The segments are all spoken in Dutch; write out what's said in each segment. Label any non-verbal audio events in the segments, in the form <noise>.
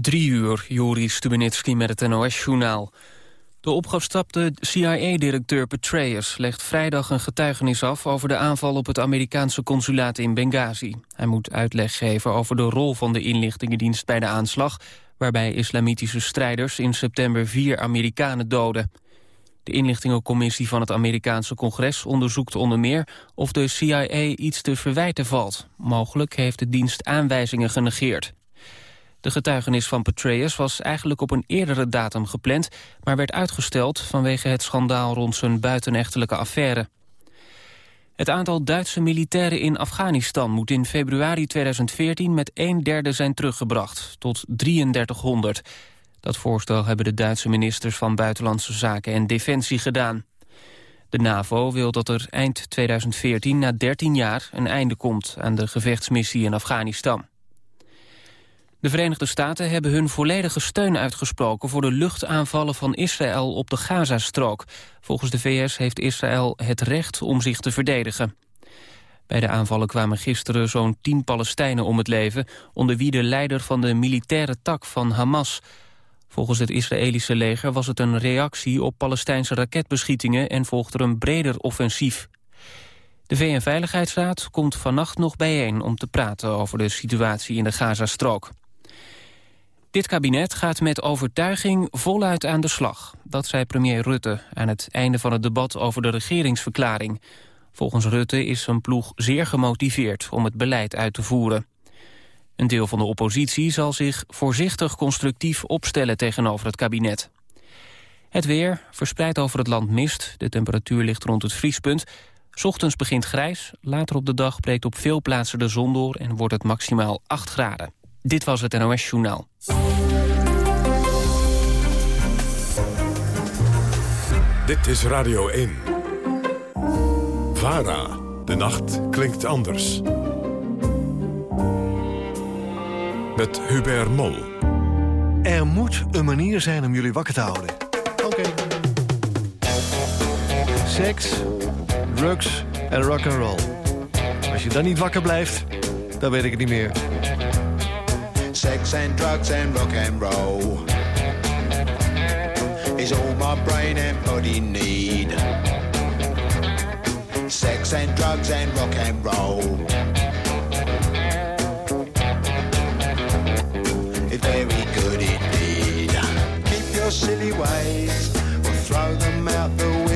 Drie uur, Joris Stubenitski met het NOS-journaal. De opgestapte CIA-directeur Petraeus legt vrijdag een getuigenis af... over de aanval op het Amerikaanse consulaat in Benghazi. Hij moet uitleg geven over de rol van de inlichtingendienst bij de aanslag... waarbij islamitische strijders in september vier Amerikanen doden. De inlichtingencommissie van het Amerikaanse congres onderzoekt onder meer... of de CIA iets te verwijten valt. Mogelijk heeft de dienst aanwijzingen genegeerd. De getuigenis van Petraeus was eigenlijk op een eerdere datum gepland... maar werd uitgesteld vanwege het schandaal rond zijn buitenechtelijke affaire. Het aantal Duitse militairen in Afghanistan moet in februari 2014 met een derde zijn teruggebracht, tot 3300. Dat voorstel hebben de Duitse ministers van Buitenlandse Zaken en Defensie gedaan. De NAVO wil dat er eind 2014 na 13 jaar een einde komt aan de gevechtsmissie in Afghanistan. De Verenigde Staten hebben hun volledige steun uitgesproken... voor de luchtaanvallen van Israël op de Gazastrook. Volgens de VS heeft Israël het recht om zich te verdedigen. Bij de aanvallen kwamen gisteren zo'n tien Palestijnen om het leven... onder wie de leider van de militaire tak van Hamas. Volgens het Israëlische leger was het een reactie op Palestijnse raketbeschietingen... en volgt er een breder offensief. De VN-veiligheidsraad komt vannacht nog bijeen om te praten over de situatie in de Gazastrook. Dit kabinet gaat met overtuiging voluit aan de slag. Dat zei premier Rutte aan het einde van het debat over de regeringsverklaring. Volgens Rutte is zijn ploeg zeer gemotiveerd om het beleid uit te voeren. Een deel van de oppositie zal zich voorzichtig constructief opstellen tegenover het kabinet. Het weer verspreidt over het land mist. De temperatuur ligt rond het vriespunt. Ochtends begint grijs, later op de dag breekt op veel plaatsen de zon door... en wordt het maximaal 8 graden. Dit was het NOS Journaal. Dit is Radio 1. VARA. De nacht klinkt anders. Met Hubert Mol. Er moet een manier zijn om jullie wakker te houden. Oké. Seks, drugs en rock'n'roll. Als je dan niet wakker blijft, dan weet ik het niet meer. Sex and drugs and rock and roll is all my brain and body need. Sex and drugs and rock and roll. It's very good indeed. Keep your silly ways or throw them out the window.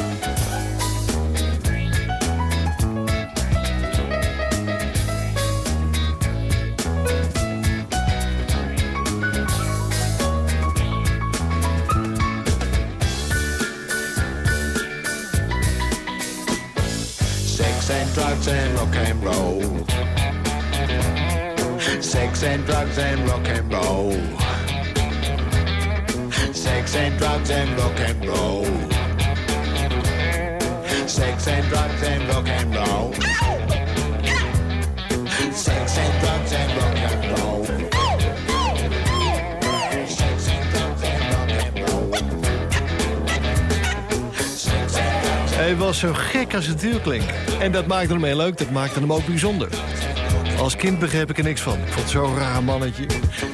And drugs and rock and roll. Sex and drugs and rock and roll. Sex and drugs and rock and roll. Sex and drugs and rock and roll. Sex and drugs and rock and roll. Hij was zo gek als het duur klinkt. En dat maakte hem heel leuk, dat maakte hem ook bijzonder. Als kind begreep ik er niks van. Ik vond zo'n raar mannetje.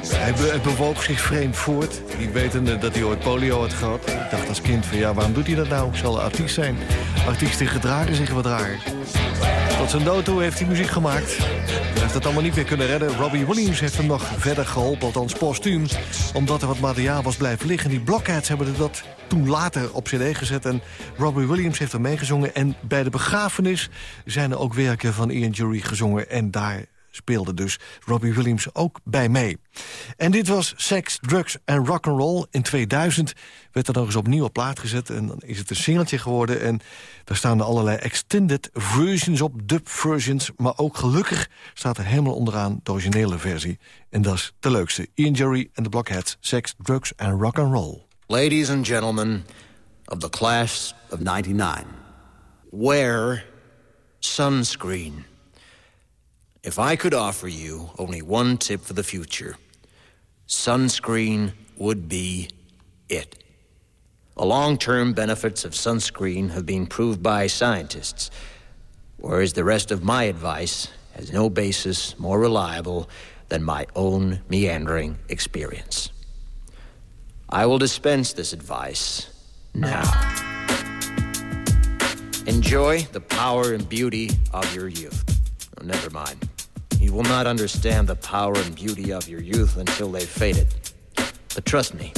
Hij, be bewoog zich vreemd voort. Ik wetende dat hij ooit polio had gehad. Ik dacht als kind van ja, waarom doet hij dat nou? Ik zal artiest zijn. Artiesten gedragen zich wat raar. Tot zijn dood toe heeft hij muziek gemaakt. Hij heeft het allemaal niet meer kunnen redden. Robbie Williams heeft hem nog verder geholpen, althans postuum. Omdat er wat materiaal was blijven liggen. Die Blockheads hebben dat toen later op cd gezet. En Robbie Williams heeft er meegezongen. En bij de begrafenis zijn er ook werken van Ian Jury gezongen. En daar speelde dus Robbie Williams ook bij mee. En dit was Sex, Drugs en Rock'n'Roll. In 2000 werd er nog eens opnieuw op plaat gezet. En dan is het een singeltje geworden. En daar staan er allerlei extended versions op, dub versions. Maar ook gelukkig staat er helemaal onderaan de originele versie. En dat is de leukste. Ian Jury en de Blockheads. Sex, Drugs en Rock'n'Roll. Ladies and gentlemen of the class of 99. Wear sunscreen. If I could offer you only one tip for the future, sunscreen would be it. The long term benefits of sunscreen have been proved by scientists, whereas the rest of my advice has no basis more reliable than my own meandering experience. I will dispense this advice now. Enjoy the power and beauty of your youth. Oh, never mind. You will not understand the power and beauty of your youth until they've faded. But trust me,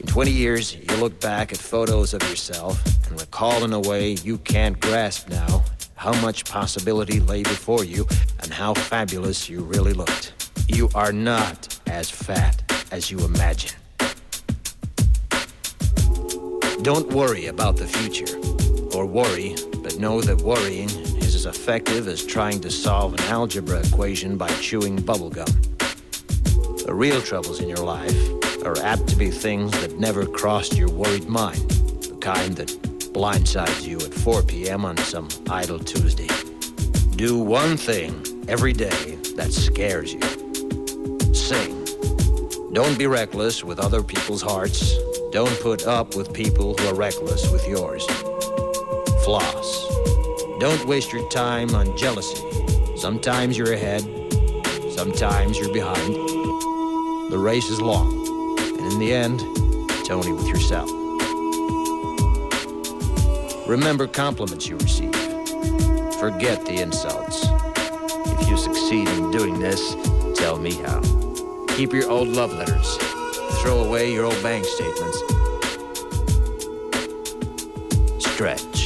in 20 years, you'll look back at photos of yourself and recall in a way you can't grasp now how much possibility lay before you and how fabulous you really looked. You are not as fat as you imagine. Don't worry about the future, or worry, but know that worrying as effective as trying to solve an algebra equation by chewing bubblegum. The real troubles in your life are apt to be things that never crossed your worried mind, the kind that blindsides you at 4 p.m. on some idle Tuesday. Do one thing every day that scares you. Sing. Don't be reckless with other people's hearts. Don't put up with people who are reckless with yours. Floss. Don't waste your time on jealousy. Sometimes you're ahead, sometimes you're behind. The race is long, and in the end, it's only with yourself. Remember compliments you receive. Forget the insults. If you succeed in doing this, tell me how. Keep your old love letters. Throw away your old bank statements. Stretch.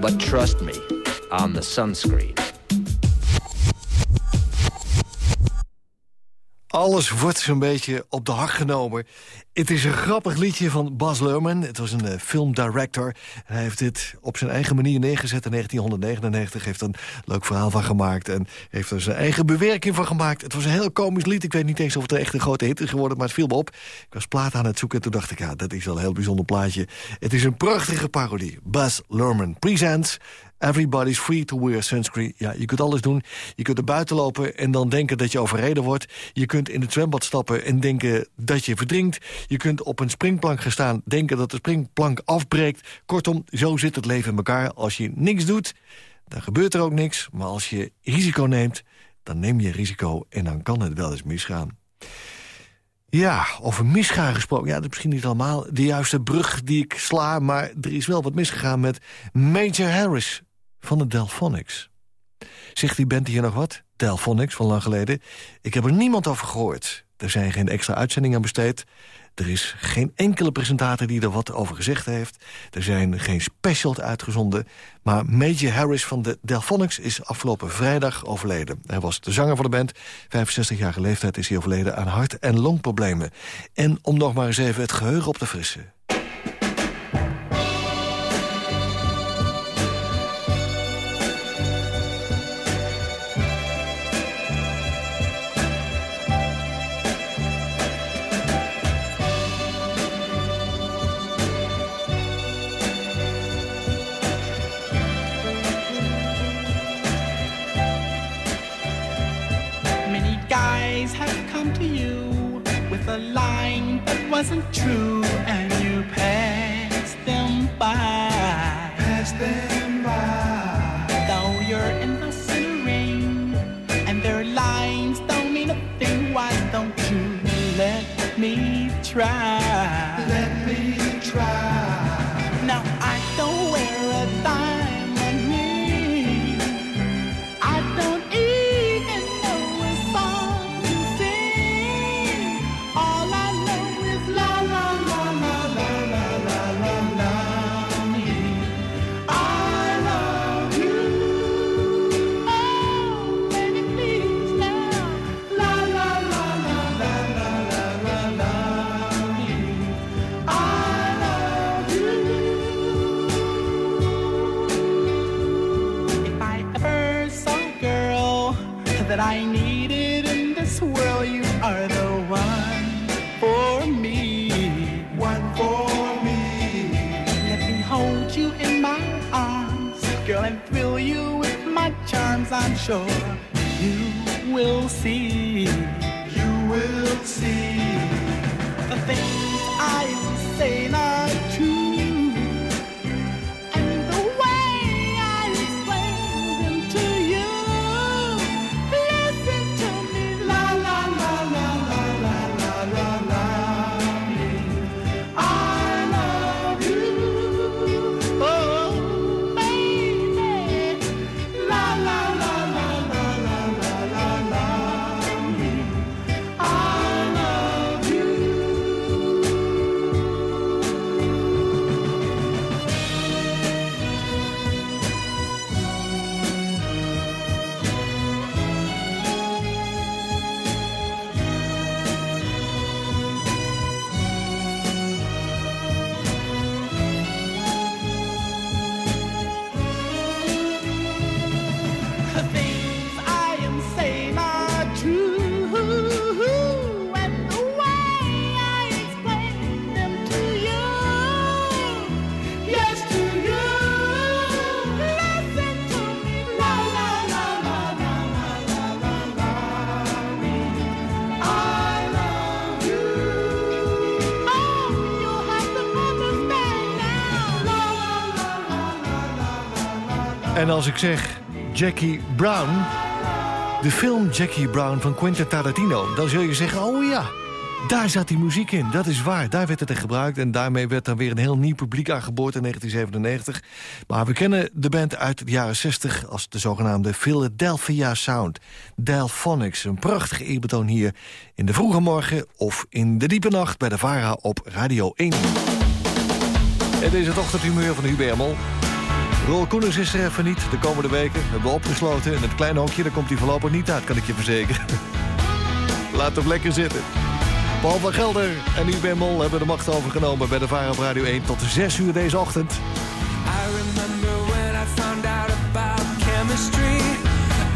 But trust me on the sunscreen. Alles wordt zo'n beetje op de hak genomen. Het is een grappig liedje van Bas Lerman. Het was een uh, filmdirector. Hij heeft dit op zijn eigen manier neergezet in 1999. Heeft een leuk verhaal van gemaakt. En heeft er zijn eigen bewerking van gemaakt. Het was een heel komisch lied. Ik weet niet eens of het echt een grote hit is geworden. Maar het viel me op. Ik was plaat aan het zoeken. En toen dacht ik, ja, dat is wel een heel bijzonder plaatje. Het is een prachtige parodie. Bas Lerman presents Everybody's free to wear sunscreen. Ja, je kunt alles doen. Je kunt er buiten lopen en dan denken dat je overreden wordt. Je kunt in het zwembad stappen en denken dat je verdrinkt. Je kunt op een springplank gaan staan, denken dat de springplank afbreekt. Kortom, zo zit het leven in elkaar. Als je niks doet, dan gebeurt er ook niks. Maar als je risico neemt, dan neem je risico en dan kan het wel eens misgaan. Ja, over misgaan gesproken. Ja, dat is misschien niet allemaal de juiste brug die ik sla... maar er is wel wat misgegaan met Major Harris van de Delphonics. Zegt die band hier nog wat? Delphonics, van lang geleden. Ik heb er niemand over gehoord. Er zijn geen extra uitzendingen aan besteed. Er is geen enkele presentator die er wat over gezegd heeft. Er zijn geen specials uitgezonden. Maar Major Harris van de Delphonics is afgelopen vrijdag overleden. Hij was de zanger van de band. 65 jaar leeftijd is hij overleden aan hart- en longproblemen. En om nog maar eens even het geheugen op te frissen. Wasn't true and you passed them by. Passed them by. Though you're innocent ring and their lines don't mean a thing, why don't you let me try? En als ik zeg Jackie Brown, de film Jackie Brown van Quentin Tarantino... dan zul je zeggen, oh ja, daar zat die muziek in. Dat is waar, daar werd het in gebruikt. En daarmee werd dan weer een heel nieuw publiek aangeboord in 1997. Maar we kennen de band uit de jaren 60 als de zogenaamde Philadelphia Sound. Delphonics, een prachtige eerbetoon hier in de vroege morgen... of in de diepe nacht bij de VARA op Radio 1. Het is het ochtendhumeur van Hubert Mol. Roel Koenens is er even niet de komende weken. We hebben opgesloten in het kleine hokje. Daar komt hij voorlopig niet uit, kan ik je verzekeren. <laughs> Laat hem lekker zitten. Paul van Gelder en Hubert Mol hebben de macht overgenomen... bij de VARA op Radio 1 tot 6 uur deze ochtend. I remember when I found out about chemistry.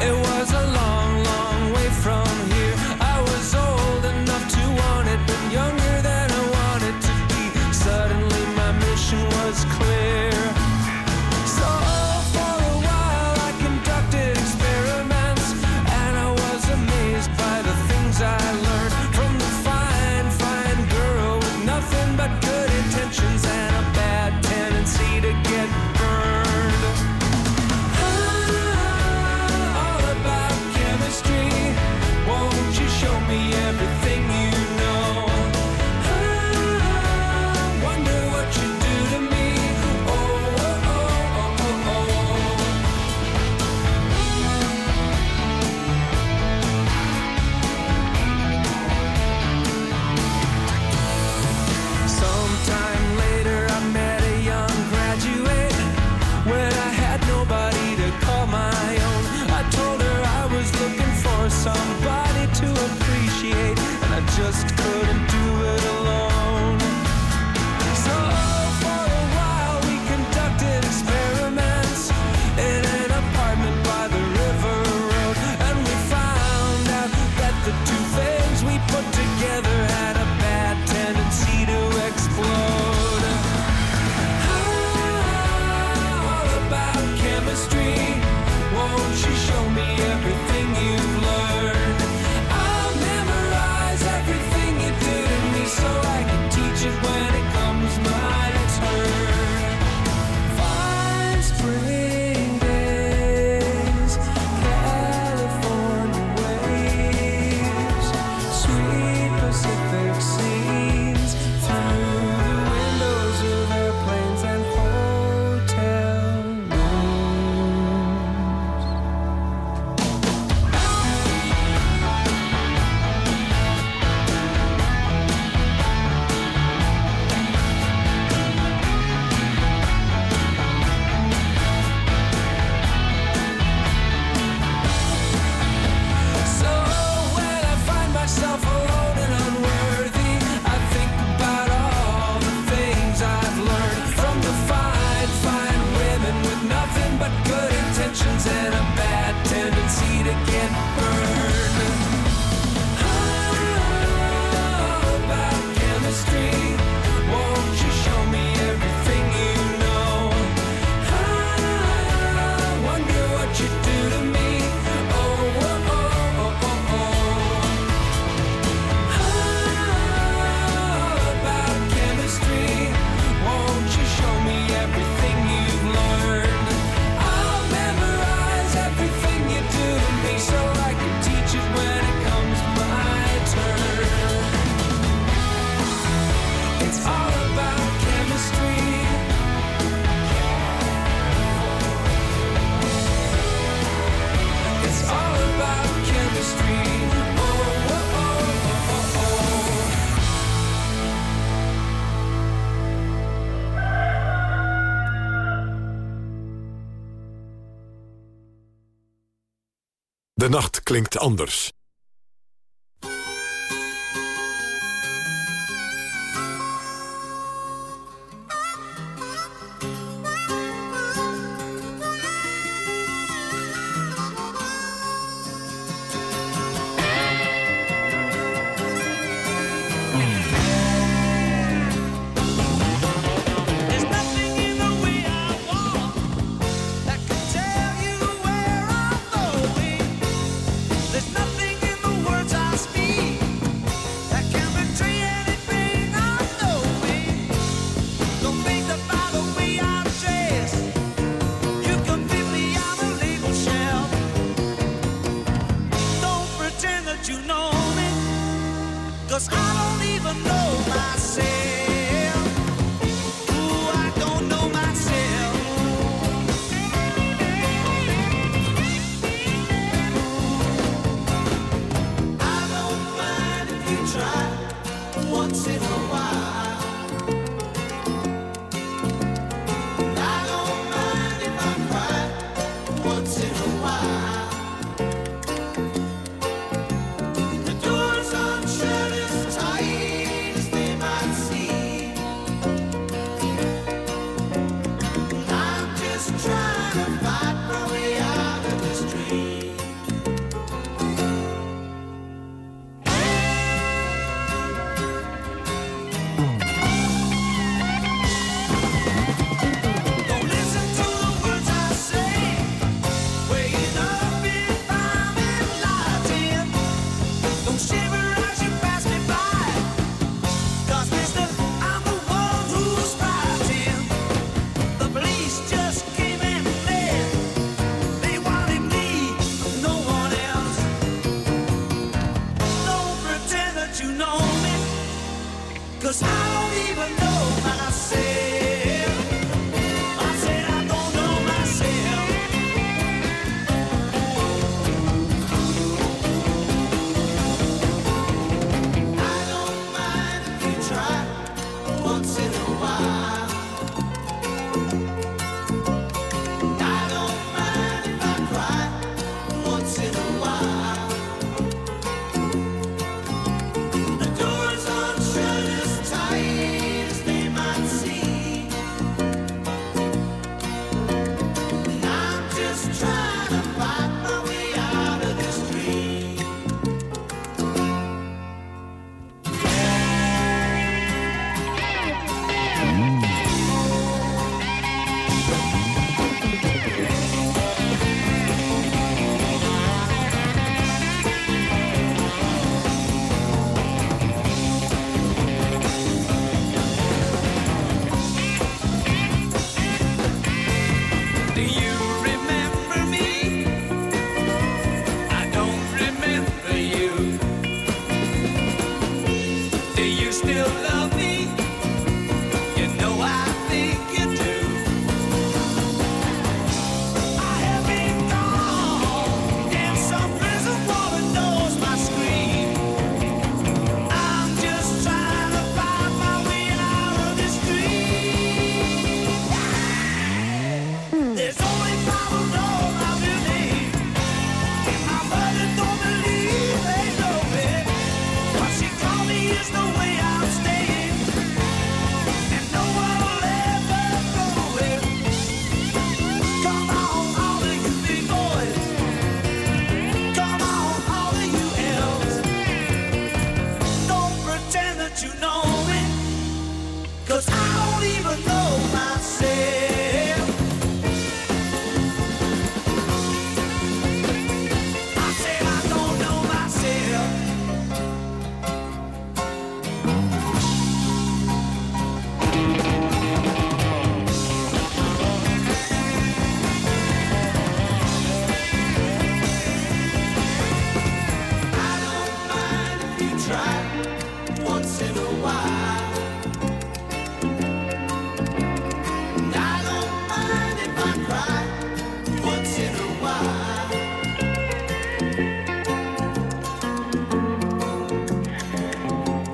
It was a long, long way from here. I was old enough to want it, but younger than I wanted to be. Suddenly my mission was clear. De nacht klinkt anders. you try once in a while.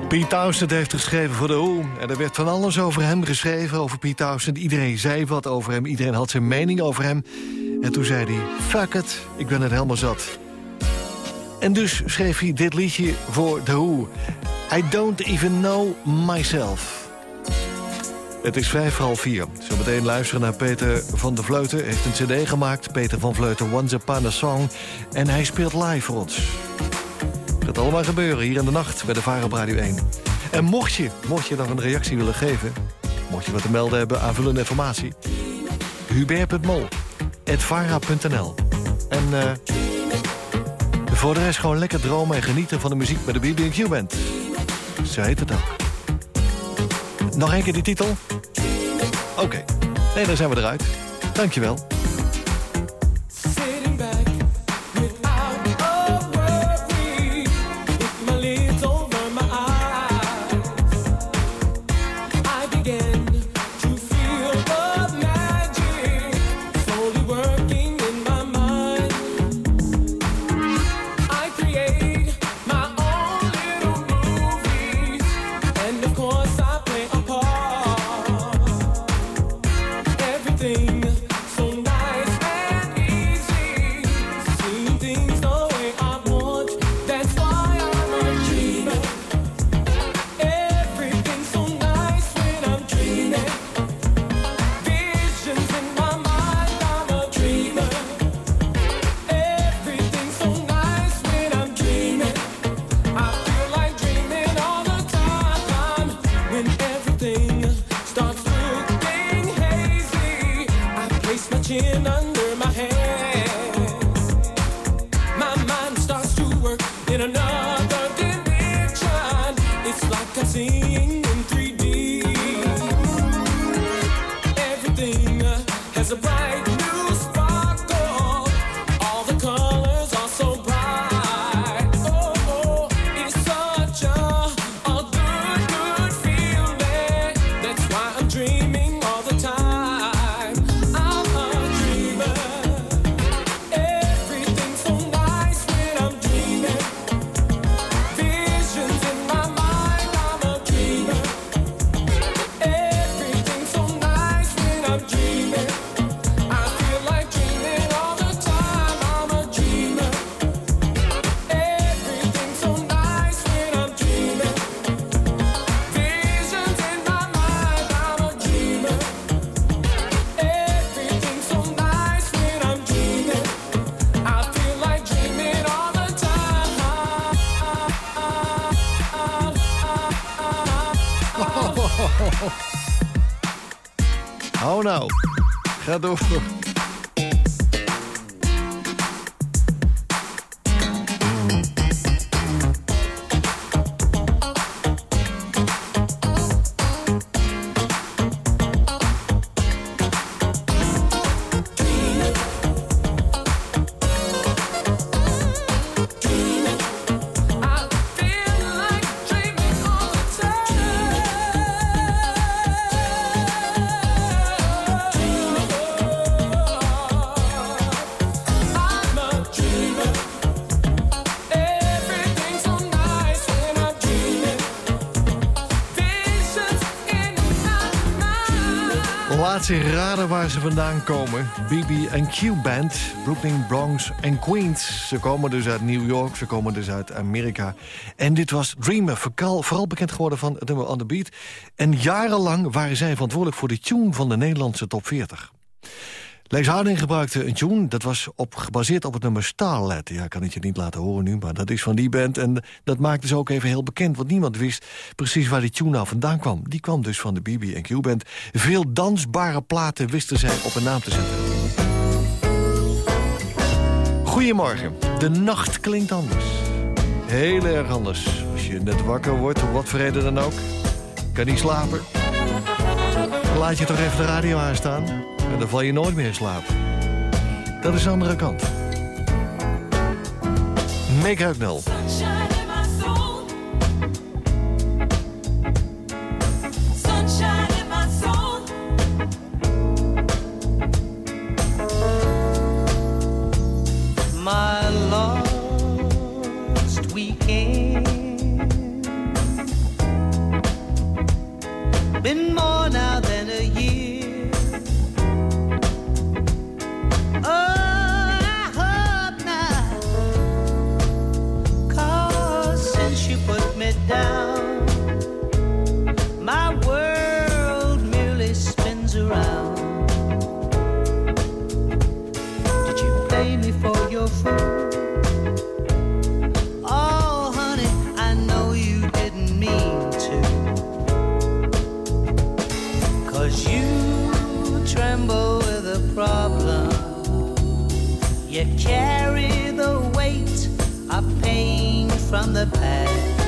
Pete Townsend heeft geschreven voor de Who. En er werd van alles over hem geschreven, over Pete Townsend. Iedereen zei wat over hem, iedereen had zijn mening over hem. En toen zei hij, fuck it, ik ben het helemaal zat. En dus schreef hij dit liedje voor The Who. I don't even know myself. Het is vijf voor half vier. Zometeen luisteren naar Peter van der Vleuten. Hij heeft een cd gemaakt, Peter van Vleuten Once Upon a Song. En hij speelt live voor ons. Het allemaal gebeuren hier in de nacht bij de Vara Radio 1. En mocht je, mocht je nog een reactie willen geven... mocht je wat te melden hebben, aanvullende informatie... hubert.mol, vara.nl. En eh, voor de rest gewoon lekker dromen en genieten van de muziek bij de BB&Q Band. Zo heet het ook. Nog één keer die titel? Oké. Nee, dan zijn we eruit. Dankjewel. Seeing Ga door. Ze raden waar ze vandaan komen. BB en Q Band, Brooklyn, Bronx en Queens. Ze komen dus uit New York, ze komen dus uit Amerika. En dit was Dreamer, vooral, vooral bekend geworden van het nummer On The Beat. En jarenlang waren zij verantwoordelijk voor de tune van de Nederlandse top 40. Lex Harding gebruikte een tune, dat was op, gebaseerd op het nummer Starlet. Ja, ik kan het je niet laten horen nu, maar dat is van die band. En dat maakte ze ook even heel bekend, want niemand wist precies waar die tune nou vandaan kwam. Die kwam dus van de BB&Q band. Veel dansbare platen wisten zij op een naam te zetten. Goedemorgen, de nacht klinkt anders. Heel erg anders. Als je net wakker wordt, om wat voor reden dan ook. Kan niet slapen. Laat je toch even de radio aanstaan. En dan val je nooit meer in slaap. Dat is de andere kant. Make lost weekend. Been more now You carry the weight of pain from the past.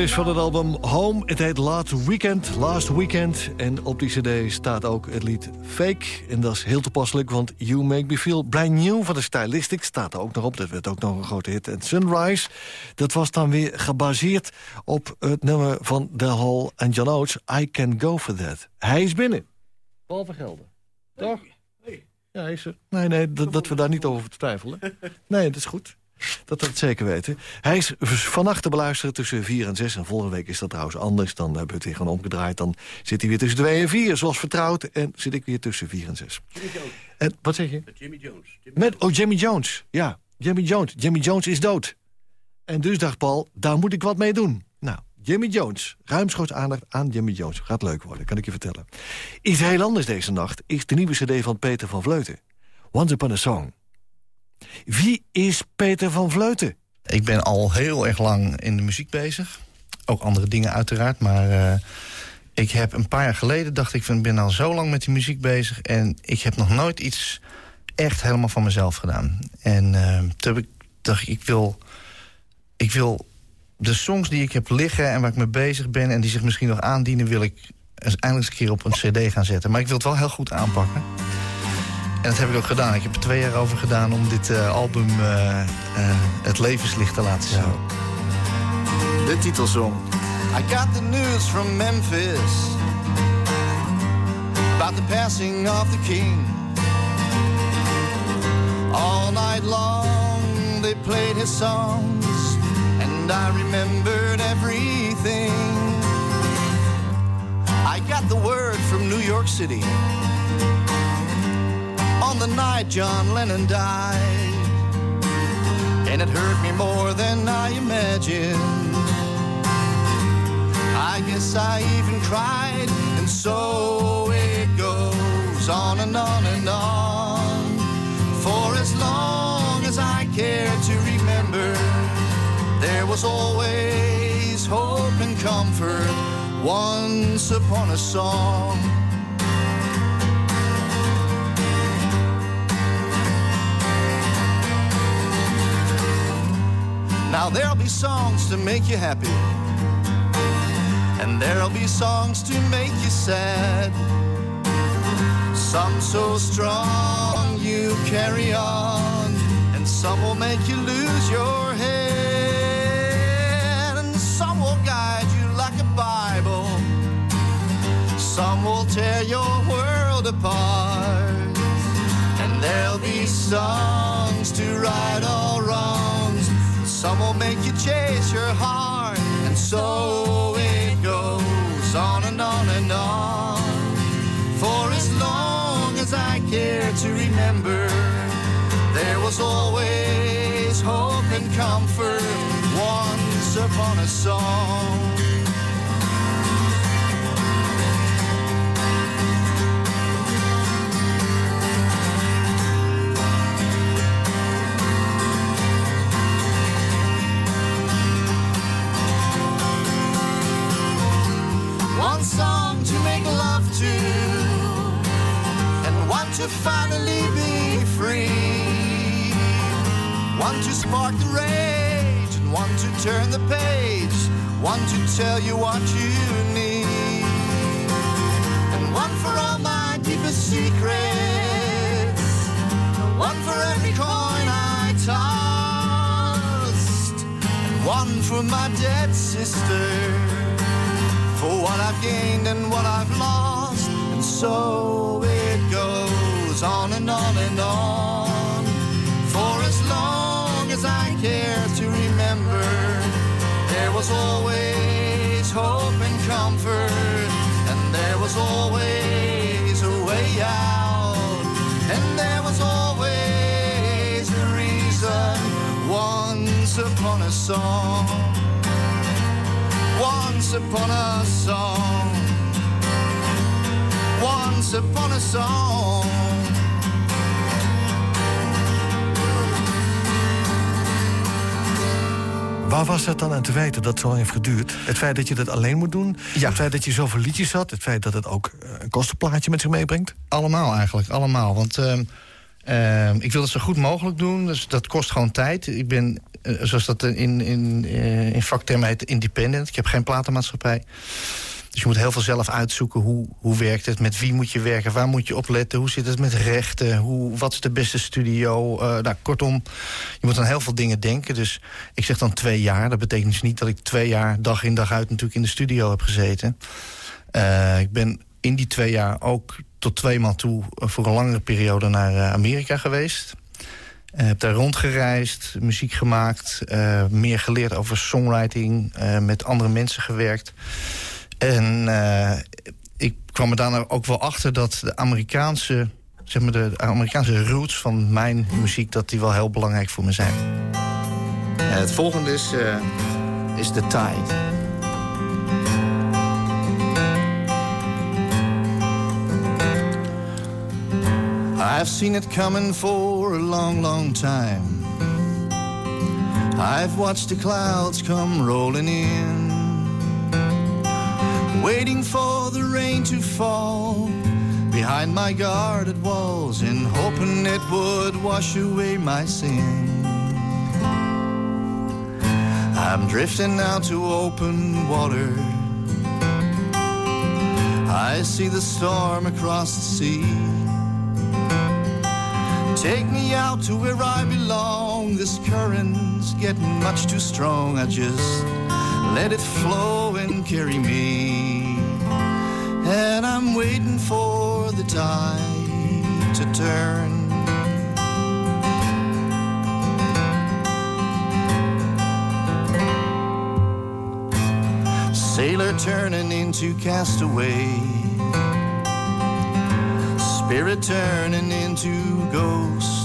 Is van het album Home. Het heet Last Weekend. Last Weekend. En op die cd staat ook het lied Fake. En dat is heel toepasselijk, want You Make Me Feel Brand New van de Stylistics staat er ook nog op. Dat werd ook nog een grote hit. En Sunrise, dat was dan weer gebaseerd op het nummer van Del Hall en John Oates. I Can Go For That. Hij is binnen. Paul van Gelder. Toch? Ja, hij is er. Nee, nee, dat, dat we daar niet over twijfelen. <laughs> Nee, dat is goed. Dat dat zeker weten. Hij is vannacht te beluisteren tussen 4 en 6. En volgende week is dat trouwens anders. Dan hebben we het weer gewoon omgedraaid. Dan zit hij weer tussen 2 en 4, zoals vertrouwd. En zit ik weer tussen 4 en 6. En wat zeg je? Jimmy Jones. Met, oh, Jimmy Jones. Ja, Jimmy Jones. Jimmy Jones is dood. En dus dacht Paul, daar moet ik wat mee doen. Nou, Jimmy Jones. Ruimschoots aandacht aan Jimmy Jones. Gaat leuk worden, kan ik je vertellen. Iets heel anders deze nacht is de nieuwe cd van Peter van Vleuten. Once Upon a Song. Wie is Peter van Vleuten? Ik ben al heel erg lang in de muziek bezig. Ook andere dingen uiteraard, maar... eh, ik heb een paar jaar geleden dacht ik van ben al zo lang met die muziek bezig en ik heb nog nooit iets echt helemaal van mezelf gedaan. En eh, toen dacht ik, ik wil, ik wil de songs die ik heb liggen en waar ik mee bezig ben en die zich misschien nog aandienen, wil ik eindelijk eens een keer op een CD gaan zetten. Maar ik wil het wel heel goed aanpakken. En dat heb ik ook gedaan. Ik heb er twee jaar over gedaan om dit eh, album eh, het levenslicht te laten zien. De titelsong. I got the news from Memphis about the passing of the king. All night long they played his songs, and I remembered everything. I got the word from New York City on the night John Lennon died, and it hurt me more than I imagined. I guess I even cried, and so it goes on and on and on. For as long as I care to remember, there was always hope and comfort once upon a song. Now there'll be songs to make you happy and there'll be songs to make you sad. Some so strong you carry on, and some will make you lose your head, and some will guide you like a Bible. Some will tear your world apart, and there'll be songs to write all. Some will make you chase your heart, and so it goes on and on and on. For as long as I care to remember, there was always hope and comfort once upon a song. To finally be free. One to spark the rage, and one to turn the page. One to tell you what you need, and one for all my deepest secrets. One for every coin I tossed, and one for my dead sister for what I've gained and what I've lost. And so goes on and on and on. For as long as I care to remember, there was always hope and comfort, and there was always a way out, and there was always a reason. Once upon a song once upon a song. Once upon a song. Waar was dat dan aan te wijten dat het zo lang heeft geduurd? Het feit dat je dat alleen moet doen? Het feit dat je zoveel liedjes had? Het feit dat het ook eh, een kostenplaatje met zich meebrengt? Allemaal eigenlijk, allemaal. Want ehm, ehm, ik wil het zo goed mogelijk doen, dus dat kost gewoon tijd. Ik ben, eh, zoals dat in, in, eh, in vaktermen heet, independent. Ik heb geen platenmaatschappij. Dus je moet heel veel zelf uitzoeken hoe, hoe werkt het, met wie moet je werken, waar moet je op letten, hoe zit het met rechten, hoe, wat is de beste studio. Eh, nou, kortom, je moet aan heel veel dingen denken. Dus ik zeg dan twee jaar. Dat betekent dus niet dat ik twee jaar dag in dag uit natuurlijk in de studio heb gezeten. Eh, ik ben in die twee jaar ook tot twee maal toe eh, voor een langere periode naar Amerika geweest. Heb daar rondgereisd, muziek gemaakt, meer geleerd over songwriting, met andere mensen gewerkt. En eh, ik kwam er daarna ook wel achter dat de Amerikaanse, zeg maar de Amerikaanse roots van mijn muziek, dat die wel heel belangrijk voor me zijn. Het volgende is, eh, is The Tide. I've seen it coming for a long, long time. I've watched the clouds come rolling in, waiting for the rain to fall behind my guarded walls and hoping it would wash away my sin. I'm drifting out to open water. I see the storm across the sea. Take me out to where I belong. This current's getting much too strong. I just let it flow and carry me. And I'm waiting for the tide to turn. Sailor turning into castaway. Spirit turning into ghost.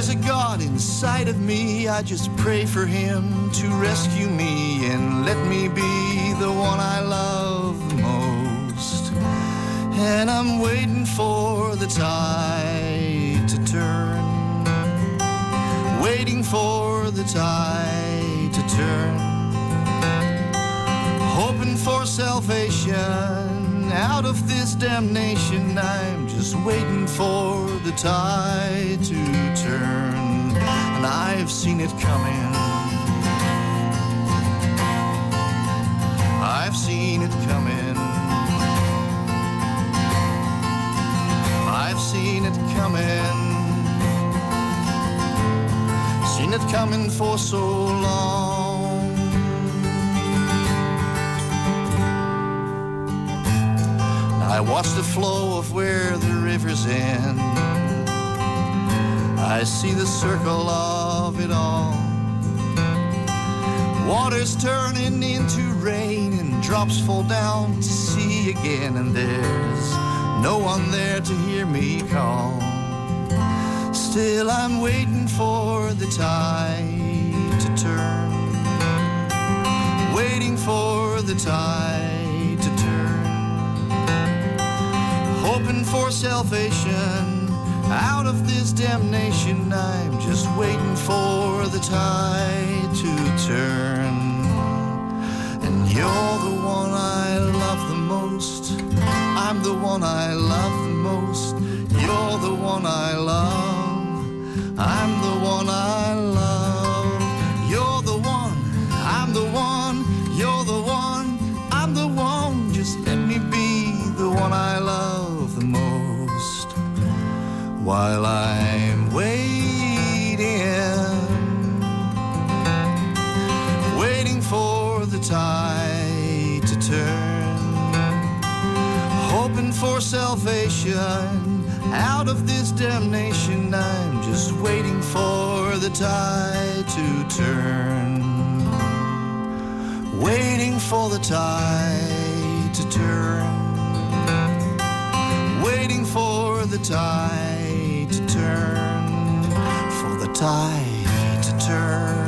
There's a God inside of me, I just pray for him to rescue me and let me be the one I love most. And I'm waiting for the tide to turn. Waiting for the tide to turn hoping for salvation out of this damnation. I'm just waiting for the tide to turn, and I've seen it coming. I've seen it coming. I've seen it coming. Seen it coming for so long. I watch the flow of where the rivers end. I see the circle of it all. Water's turning into rain and drops fall down to sea again. And there's no one there to hear me call. Still, I'm waiting for the tide to turn. Waiting for the tide hoping for salvation out of this damnation. I'm just waiting for the tide to turn. And you're the one I love the most. I'm the one I love the most. You're the one I love. I'm the While I'm waiting, waiting for the tide to turn, hoping for salvation out of this damnation. I'm just waiting for the tide to turn, waiting for the tide to turn. Waiting for the tide turn, for the tide to turn,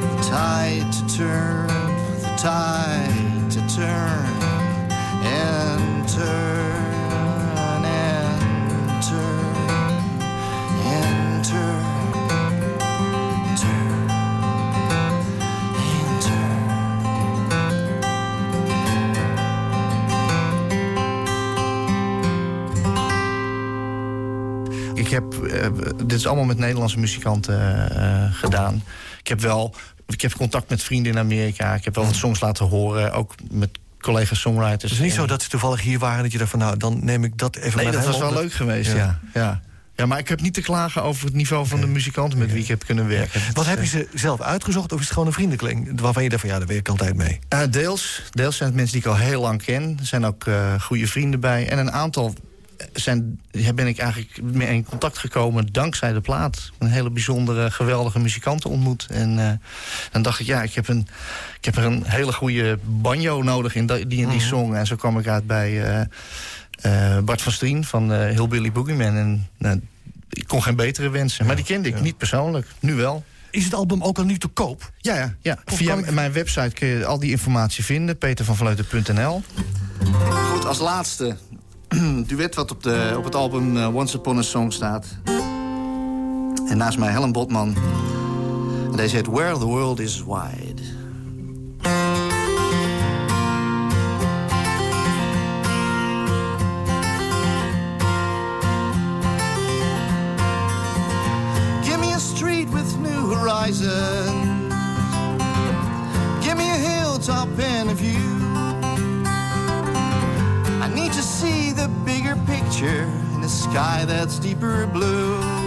the tide to turn, the tide to turn, and turn, heb, eh, dit is allemaal met Nederlandse muzikanten eh, gedaan. Ik heb wel, ik heb contact met vrienden in Amerika. Ik heb wel wat songs laten horen, ook met collega-songwriters. Het is niet En- zo dat ze toevallig hier waren... dat je dacht van, nou, dan neem ik dat even Nee, dat was wel leuk geweest, Ja. ja. ja. ja. maar ik heb niet te klagen over het niveau van de muzikanten... met wie ik heb kunnen werken. Wat heb je ze zelf uitgezocht of is het gewoon een vriendenkring... waarvan je dacht van, ja, daar werk ik altijd mee? Eh, deels, deels zijn het mensen die ik al heel lang ken. Er zijn ook eh, goede vrienden bij. En een aantal zijn, ben ik eigenlijk mee in contact gekomen dankzij de plaat. Een hele bijzondere, geweldige muzikanten ontmoet. En eh, dan dacht ik, ja, ik heb, een, ik heb er een hele goede banjo nodig in die, die in die song. En zo kwam ik uit bij eh, eh, Bart van Strien van uh, Hillbilly Boogeyman. En nou, ik kon geen betere wensen. Maar die kende ik niet persoonlijk, nu wel. Is het album ook al nu te koop? Ja, ja, ja. Via ik- mijn website kun je al die informatie vinden. petervanvleuten.nl Goed, als laatste duet wat op, de, op het album eh, Once Upon a Song staat. En naast mij Helen Botman. En deze heet Where the World is Wide. Give me a street with new horizons. Give me a hilltop and a view. I need to see the bigger picture in a sky that's deeper blue.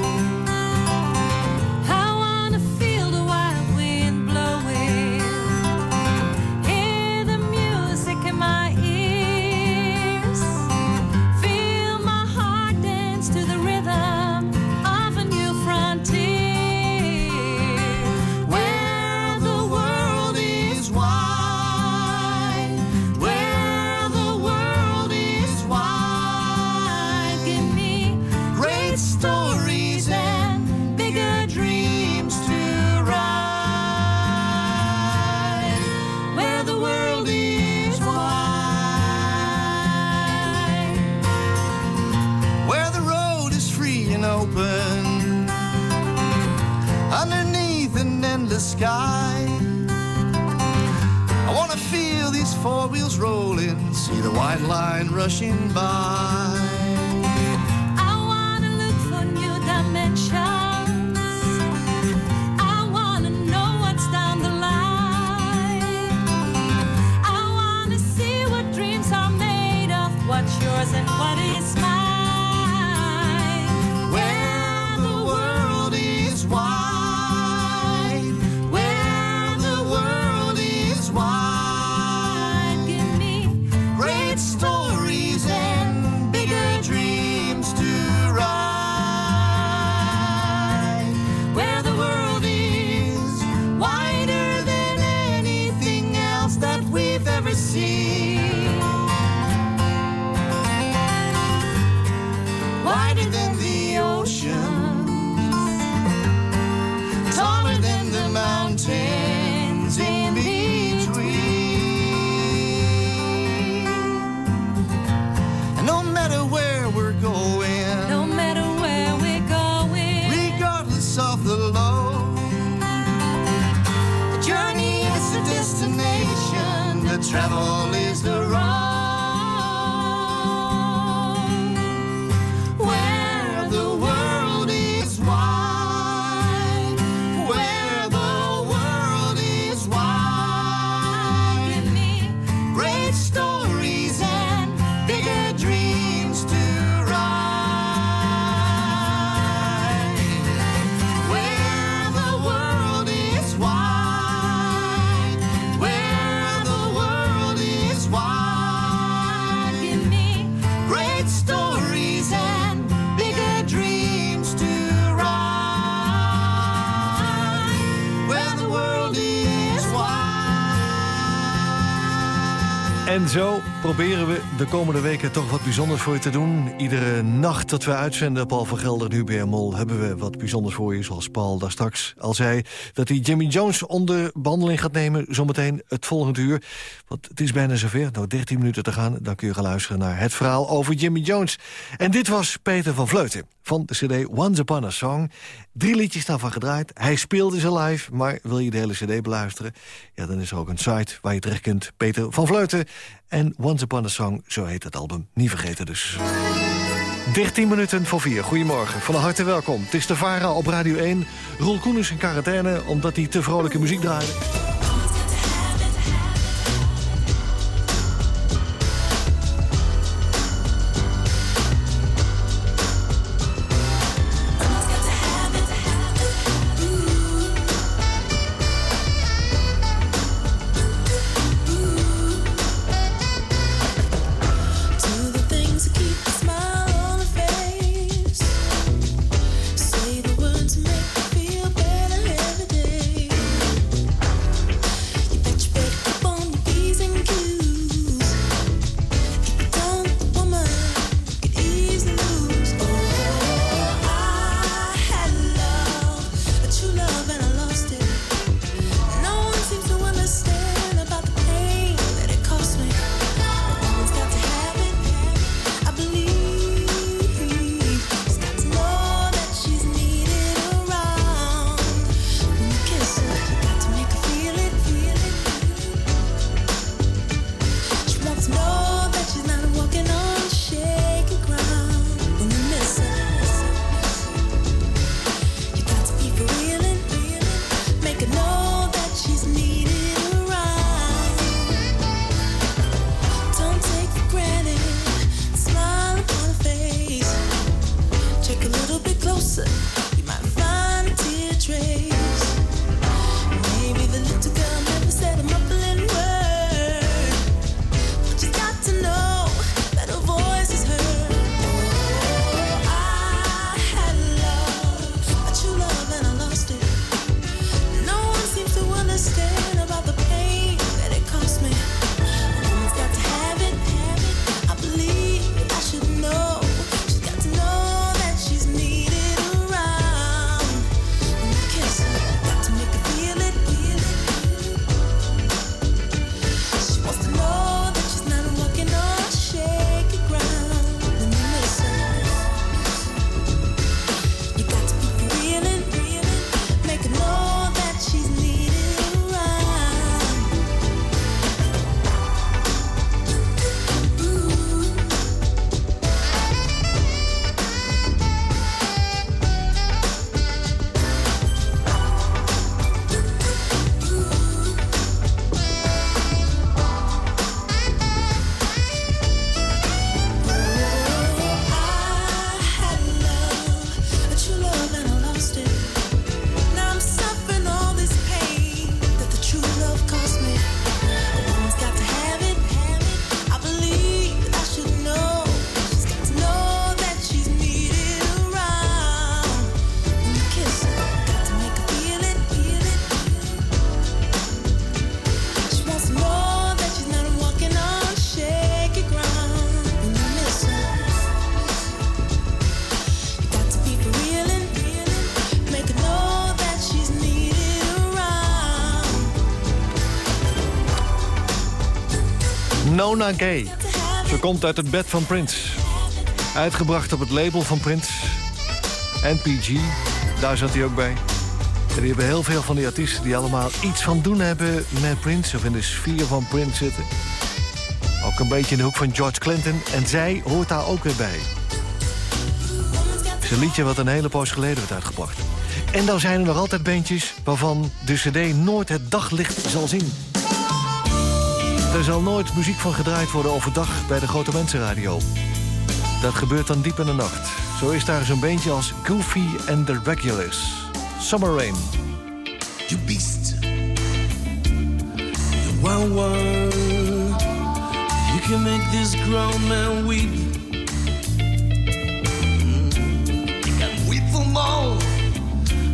Sky. I wanna feel these four wheels rolling. See the white line rushing by. En zo proberen we de komende weken toch wat bijzonders voor je te doen. Iedere nacht dat we uitzenden, Paul van Gelder en Hubert Mol... hebben we wat bijzonders voor je, zoals Paul daar straks al zei... dat hij Jimmy Jones onder behandeling gaat nemen... zometeen het volgende uur. Want het is bijna zover, nou 13 minuten te gaan... dan kun je gaan luisteren naar het verhaal over Jimmy Jones. En dit was Peter van Vleuten van de cd Once Upon a Song. Drie liedjes daarvan gedraaid. Hij speelde ze live, maar wil je de hele cd beluisteren... ja, dan is er ook een site waar je terecht kunt. Peter van Vleuten en Once Upon a Song, zo heet het album. Niet vergeten dus. 13 minuten voor 4. Goedemorgen, van harte welkom. Het is de Vara op Radio 1. Roel is in quarantaine omdat hij te vrolijke muziek draaide. Enola Gay. Ze komt uit het bed van Prince. Uitgebracht op het label van Prince. NPG, daar zat hij ook bij. En die hebben heel veel van die artiesten die allemaal iets van doen hebben met Prince... of in de sfeer van Prince zitten. Ook een beetje in de hoek van George Clinton. En zij hoort daar ook weer bij. Het liedje wat een hele poos geleden werd uitgebracht. En dan zijn er nog altijd bandjes waarvan de cd nooit het daglicht zal zien. Er zal nooit muziek van gedraaid worden overdag bij de Grote Mensenradio. Dat gebeurt dan diep in de nacht. Zo is daar zo'n beentje als Goofy and the Regulars. Summer Rain. You beast. You wild one. You can make this grown man weep. You can weep for more.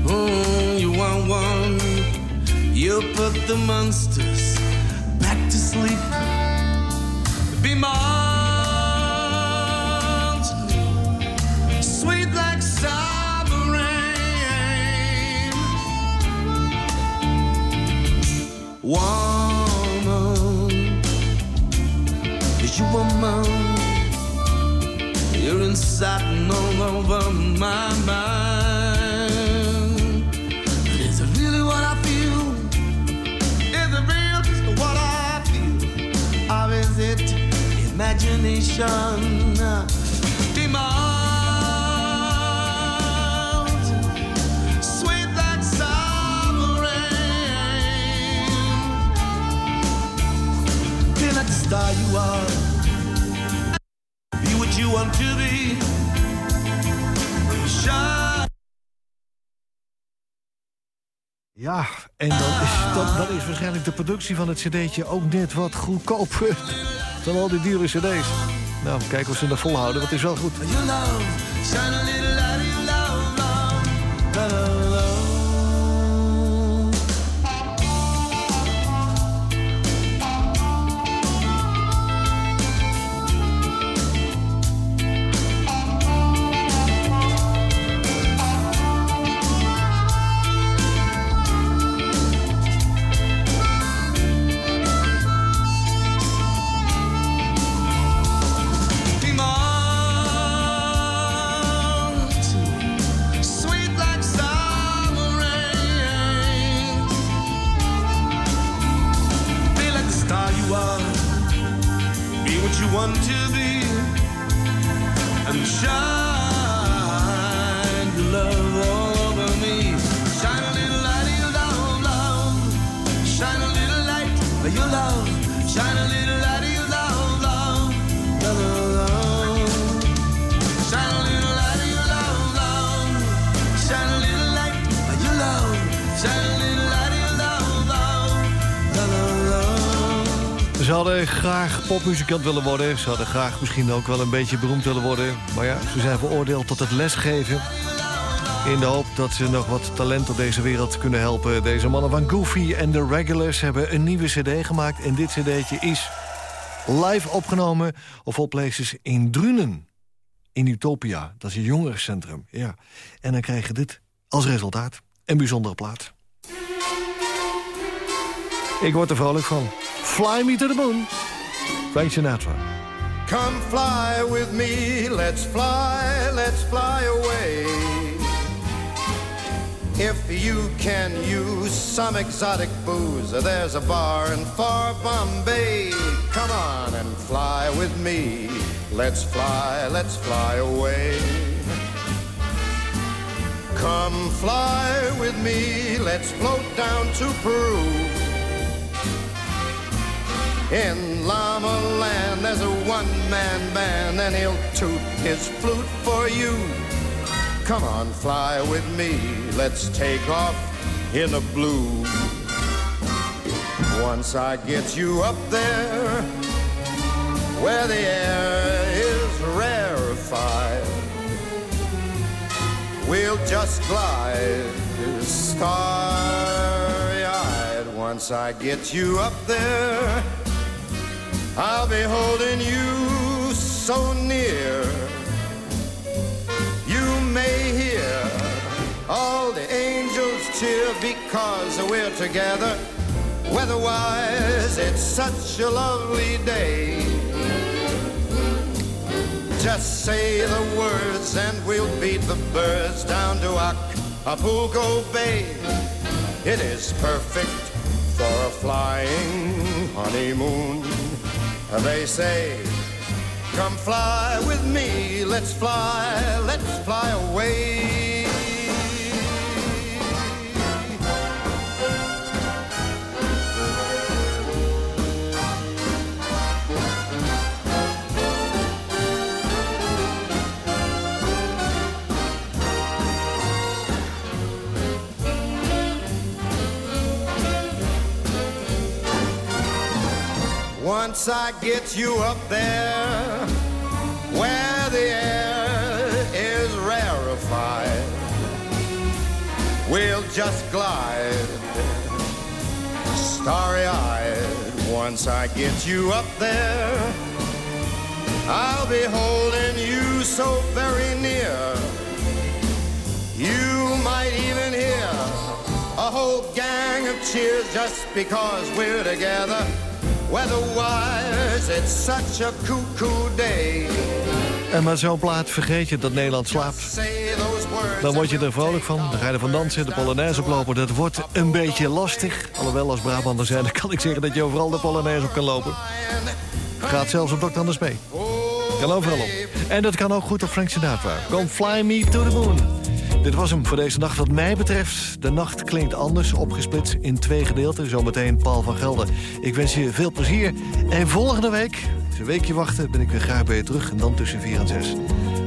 Mm, you want one. You put the monsters sleep. Be mountain, sweet like summer rain. Woman, you woman? You're inside and all over my mind. Imagination? Demand, sweet like summer rain. Like the star you are. Be what you want to be. Shine. Ja, en dan is, dan, dan is waarschijnlijk de productie van het cd'tje ook net wat goedkoper dan al die dure cd's. Nou, kijken of ze dat volhouden, want is wel goed. Love, popmuzikant willen worden. Ze hadden graag misschien ook wel een beetje beroemd willen worden. Maar ja, ze zijn veroordeeld tot het lesgeven. In de hoop dat ze nog wat talent op deze wereld kunnen helpen. Deze mannen van Goofy en The Regulars hebben een nieuwe cd gemaakt. En dit cd'tje is live opgenomen of places in Drunen. In Utopia, dat is een jongerencentrum. Ja. En dan krijg je dit als resultaat. Een bijzondere plaat. Ik word er vrolijk van. Fly me to the moon. Frank Sinatra. Come fly with me, let's fly, let's fly away. If you can use some exotic booze, there's a bar in far Bombay. Come on and fly with me. Let's fly, let's fly away. Come fly with me, let's float down to Peru. In Llama Land, there's a one-man band, and he'll toot his flute for you. Come on, fly with me, let's take off in the blue. Once I get you up there, where the air is rarefied, we'll just glide starry-eyed. Once I get you up there, I'll be holding you so near. You may hear all the angels cheer because we're together Weatherwise, it's such a lovely day. Just say the words and we'll beat the birds down to Acapulco Bay. It is perfect for a flying honeymoon. Uh, they say, come fly with me, let's fly, let's fly away. Once I get you up there where the air is rarefied, we'll just glide starry eyed. Once I get you up there, I'll be holding you so very near. You might even hear a whole gang of cheers just because we're together. Weatherwise, it's such a cuckoo day. En met zo'n plaat vergeet je dat Nederland slaapt. Dan word je er vrolijk van. Dan ga je ervan dansen, de Polonaise oplopen. Dat wordt een beetje lastig. Alhoewel, als Brabander zijn, dan kan ik zeggen dat je overal de Polonaise op kan lopen. Gaat zelfs op Dr. Anders mee. Kan overal op. En dat kan ook goed op Frank Sinatra. Come fly me to the moon. Dit was hem voor deze nacht wat mij betreft. De nacht klinkt anders, opgesplitst in twee gedeelten. Zometeen Paul van Gelder. Ik wens je veel plezier. En volgende week, dus een weekje wachten, ben ik weer graag bij je terug. En dan tussen 4 en 6.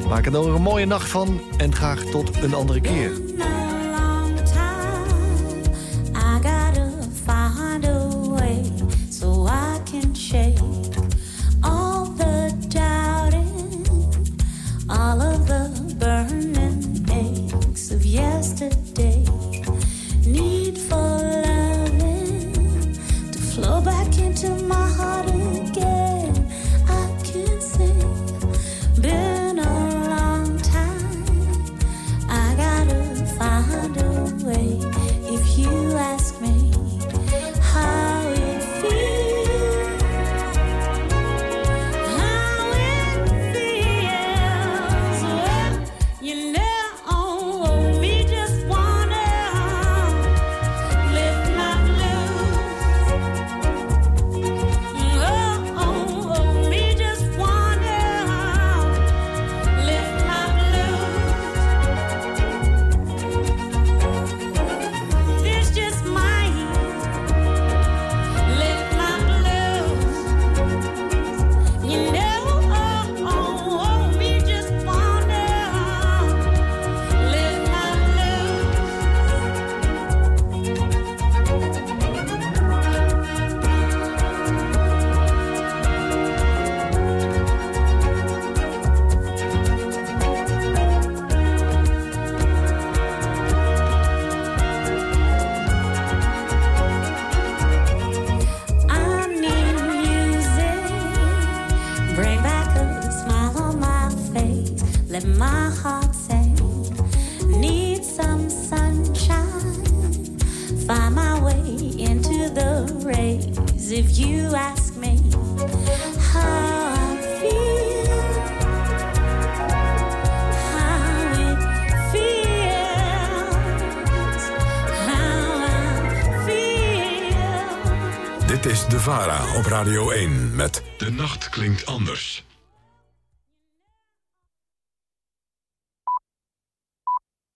Maak er nog een mooie nacht van. En graag tot een andere keer. Radio 1